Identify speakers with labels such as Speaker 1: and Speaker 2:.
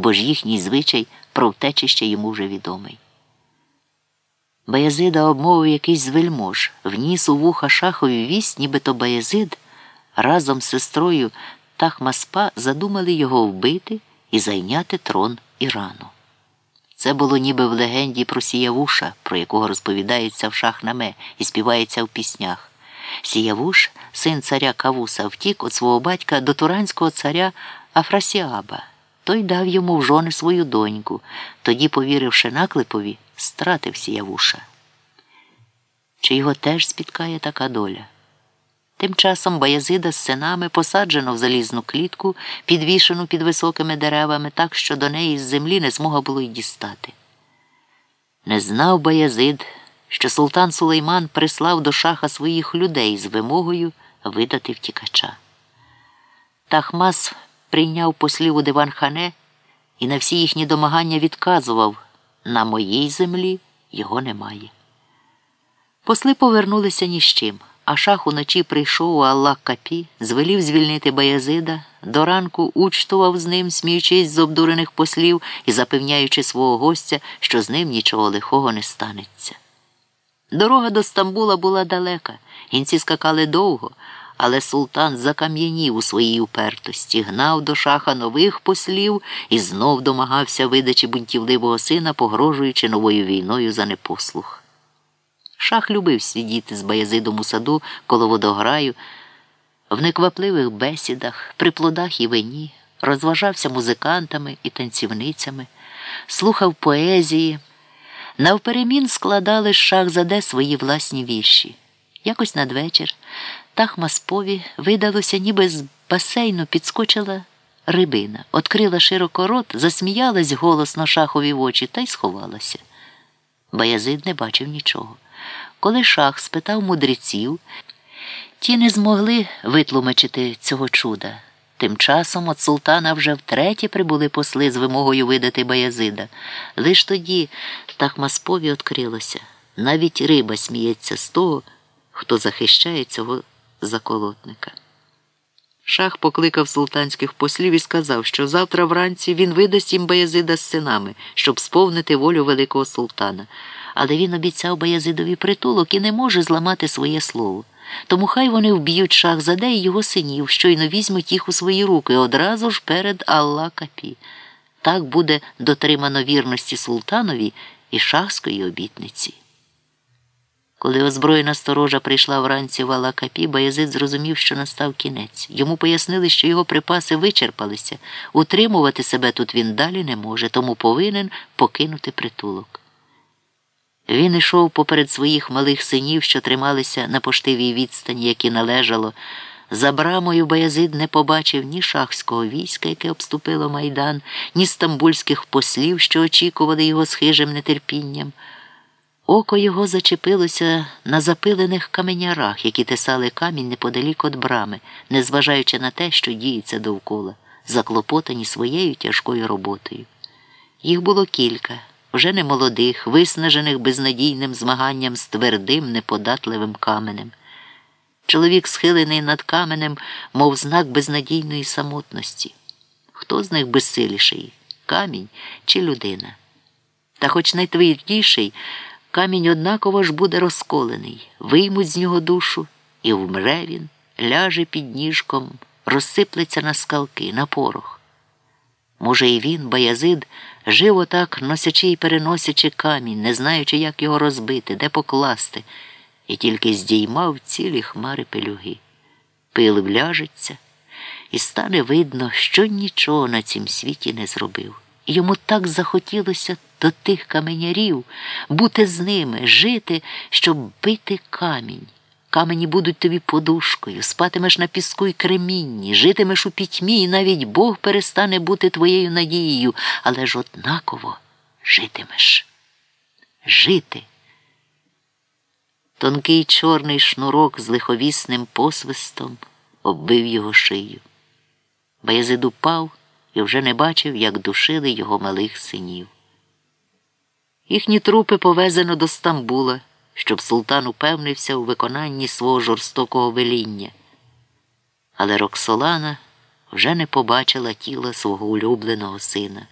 Speaker 1: бо ж їхній звичай про втечище йому вже відомий. Баязида обмовив якийсь з вельмож, вніс у вуха шахові вість, нібито Баязид разом з сестрою Тахмаспа задумали його вбити і зайняти трон Ірану. Це було ніби в легенді про Сіявуша, про якого розповідається в шахнаме і співається в піснях. Сіявуш, син царя Кавуса, втік від свого батька до туранського царя Афрасіаба. Той дав йому в жони свою доньку, тоді, повіривши наклипові, стратив Сіявуша. Чи його теж спіткає така доля? Тим часом Баязида з синами посаджено в залізну клітку, підвішену під високими деревами, так що до неї з землі не змога було й дістати. Не знав Баязид, що султан Сулейман прислав до шаха своїх людей з вимогою видати втікача. Тахмас прийняв послів у диван-хане і на всі їхні домагання відказував на моїй землі його немає. Посли повернулися ні з чим, а шах уночі прийшов у Аллах Капі, звелів звільнити Баязида, до ранку учтував з ним, сміючись з обдурених послів і запевняючи свого гостя, що з ним нічого лихого не станеться. Дорога до Стамбула була далека, гінці скакали довго, але султан закам'янів у своїй упертості, гнав до шаха нових послів і знов домагався видачі бунтівливого сина, погрожуючи новою війною за непослух. Шах любив сидіти з Баязидом у саду коло водограю, в неквапливих бесідах, при плодах і вині, розважався музикантами і танцівницями, слухав поезії. Навперемін складали шах заде свої власні вірші. Якось надвечір Тахмаспові видалося, ніби з басейну підскочила рибина, открила широко рот, засміялась голосно шахові в очі та й сховалася. Баязид не бачив нічого. Коли шах спитав мудреців, ті не змогли витлумачити цього чуда. Тим часом от султана вже втретє прибули посли з вимогою видати Баязида. Лиш тоді Тахмаспові відкрилося. Навіть риба сміється з того, хто захищає цього заколотника. Шах покликав султанських послів і сказав, що завтра вранці він видасть їм Баязида з синами, щоб сповнити волю великого султана. Але він обіцяв Баязидові притулок і не може зламати своє слово. Тому хай вони вб'ють шах заде і його синів, щойно візьмуть їх у свої руки одразу ж перед Алла Капі. Так буде дотримано вірності султанові і шахської обітниці. Коли озброєна сторожа прийшла вранці в Алакапі, Баязид зрозумів, що настав кінець. Йому пояснили, що його припаси вичерпалися. Утримувати себе тут він далі не може, тому повинен покинути притулок. Він йшов поперед своїх малих синів, що трималися на поштивій відстані, які належало. За брамою Баязид не побачив ні шахського війська, яке обступило майдан, ні стамбульських послів, що очікували його з хижим нетерпінням. Око його зачепилося на запилених каменярах, які тесали камінь неподалік від брами, незважаючи на те, що діється довкола, заклопотані своєю тяжкою роботою. Їх було кілька, вже не молодих, виснажених безнадійним змаганням з твердим, неподатливим каменем. Чоловік, схилений над каменем, мов знак безнадійної самотності. Хто з них безсиліший камінь чи людина? Та хоч найтвердіший, камінь однаково ж буде розколений, виймуть з нього душу, і вмре він, ляже під ніжком, розсиплеться на скалки, на порох. Може, і він, Баязид, жив отак, носячи й переносячи камінь, не знаючи, як його розбити, де покласти, і тільки здіймав цілі хмари пелюги. Пил вляжеться, і стане видно, що нічого на цім світі не зробив. Йому так захотілося до тих каменярів, бути з ними, жити, щоб бити камінь. Камені будуть тобі подушкою, спатимеш на піску й кремінні, житимеш у пітьмі, і навіть Бог перестане бути твоєю надією, але ж однаково житимеш. Жити. Тонкий чорний шнурок з лиховісним посвистом оббив його шию. Баязид упав і вже не бачив, як душили його малих синів. Їхні трупи повезено до Стамбула, щоб султан упевнився у виконанні свого жорстокого веління. Але Роксолана вже не побачила тіла свого улюбленого сина.